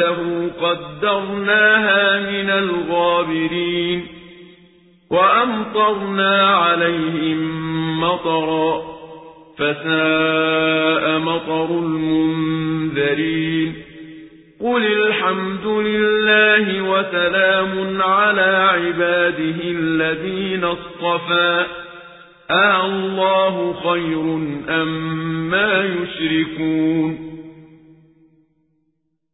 امرأته قدرناها من الغابرين وأمطرنا عليهم مطرا فساء مطر المنذرين قل الحمد لله وسلام على عباده الذين اصطفى آه الله خير أم ما يشركون